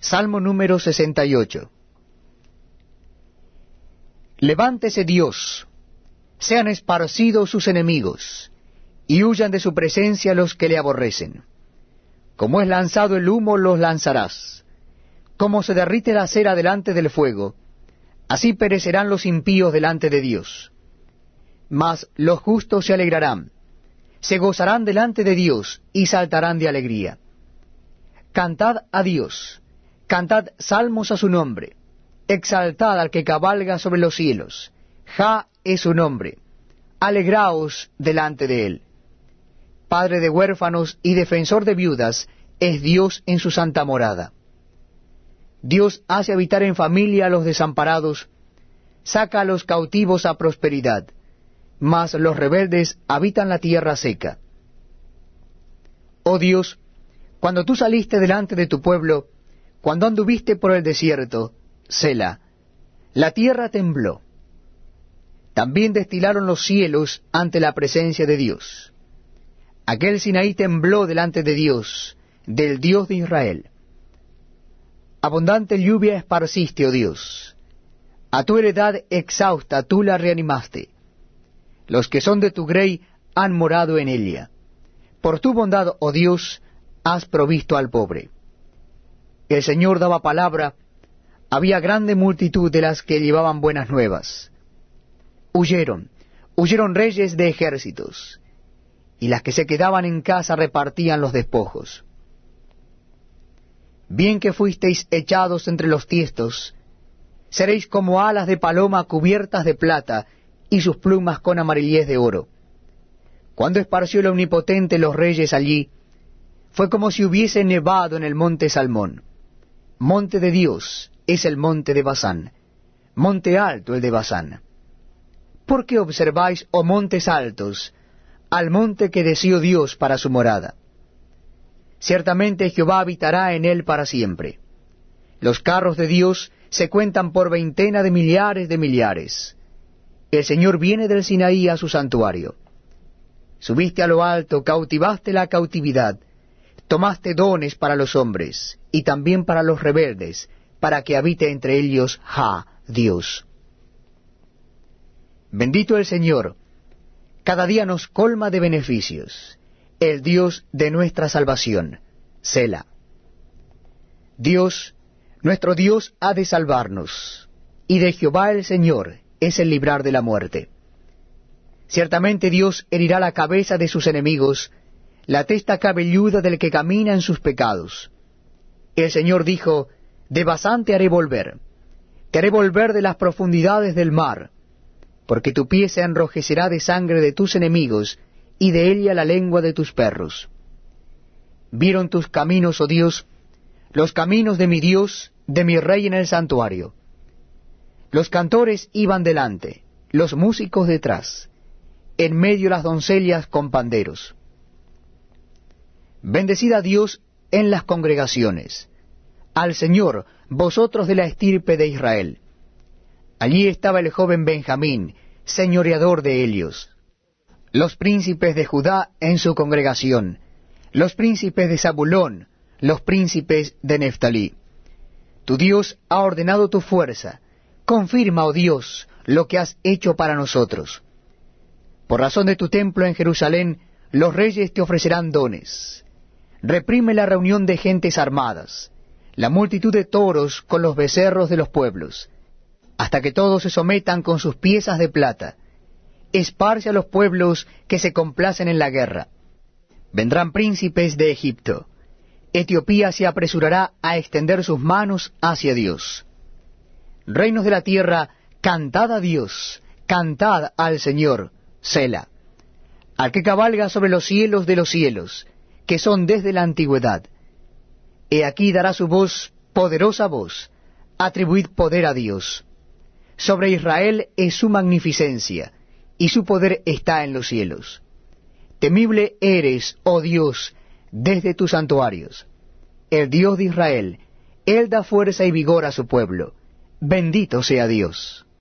Salmo número 68. Levántese Dios, sean esparcidos sus enemigos, y huyan de su presencia los que le aborrecen. Como es lanzado el humo, los lanzarás. Como se derrite la cera delante del fuego, así perecerán los impíos delante de Dios. Mas los justos se alegrarán, se gozarán delante de Dios y saltarán de alegría. Cantad a Dios, cantad salmos a su nombre, exaltad al que cabalga sobre los cielos. Ja es su nombre, alegraos delante de él. Padre de huérfanos y defensor de viudas, es Dios en su santa morada. Dios hace habitar en familia a los desamparados, saca a los cautivos a prosperidad, mas los rebeldes habitan la tierra seca. Oh Dios, cuando tú saliste delante de tu pueblo, cuando anduviste por el desierto, Sela, la tierra tembló. También destilaron los cielos ante la presencia de Dios. Aquel Sinaí tembló delante de Dios, del Dios de Israel. Abundante lluvia esparciste, oh Dios. A tu heredad exhausta tú la reanimaste. Los que son de tu grey han morado en ella. Por tu bondad, oh Dios, has provisto al pobre. El Señor daba palabra, había grande multitud de las que llevaban buenas nuevas. Huyeron, huyeron reyes de ejércitos, y las que se quedaban en casa repartían los despojos. Bien que fuisteis echados entre los tiestos, seréis como alas de paloma cubiertas de plata, y sus plumas con amarillez de oro. Cuando esparció el Omnipotente los reyes allí, fue como si hubiese nevado en el monte Salmón. Monte de Dios es el monte de Basán, monte alto el de Basán. ¿Por qué observáis, oh montes altos, al monte que deseó Dios para su morada? Ciertamente Jehová habitará en él para siempre. Los carros de Dios se cuentan por veintena de millares de millares. El Señor viene del Sinaí a su santuario. Subiste a lo alto, cautivaste la cautividad, tomaste dones para los hombres, y también para los rebeldes, para que habite entre ellos Ja, Dios. Bendito el Señor, cada día nos colma de beneficios, el Dios de nuestra salvación, Sela. Dios, nuestro Dios ha de salvarnos, y de Jehová el Señor es el librar de la muerte. Ciertamente Dios herirá la cabeza de sus enemigos, la testa cabelluda del que camina en sus pecados. El Señor dijo, De Basán te haré volver, te haré volver de las profundidades del mar, porque tu pie se enrojecerá de sangre de tus enemigos, y de ella la lengua de tus perros. Vieron tus caminos, oh Dios, los caminos de mi Dios, de mi Rey en el santuario. Los cantores iban delante, los músicos detrás, en medio las doncellas con panderos. Bendecid a Dios en las congregaciones, al Señor, vosotros de la estirpe de Israel. Allí estaba el joven Benjamín, señoreador de Helios, los príncipes de Judá en su congregación, los príncipes de Zabulón, los príncipes de Neftalí. Tu Dios ha ordenado tu fuerza, Confirma, oh Dios, lo que has hecho para nosotros. Por razón de tu templo en Jerusalén, los reyes te ofrecerán dones. Reprime la reunión de gentes armadas, la multitud de toros con los becerros de los pueblos, hasta que todos se sometan con sus piezas de plata. Esparce a los pueblos que se complacen en la guerra. Vendrán príncipes de Egipto. Etiopía se apresurará a extender sus manos hacia Dios reinos de la tierra, cantad a Dios, cantad al Señor, Sela, al que cabalga sobre los cielos de los cielos, que son desde la antigüedad. He aquí dará su voz, poderosa voz, atribuid poder a Dios. Sobre Israel es su magnificencia, y su poder está en los cielos. Temible eres, oh Dios, desde tus santuarios. El Dios de Israel, Él da fuerza y vigor a su pueblo Bendito sea Dios.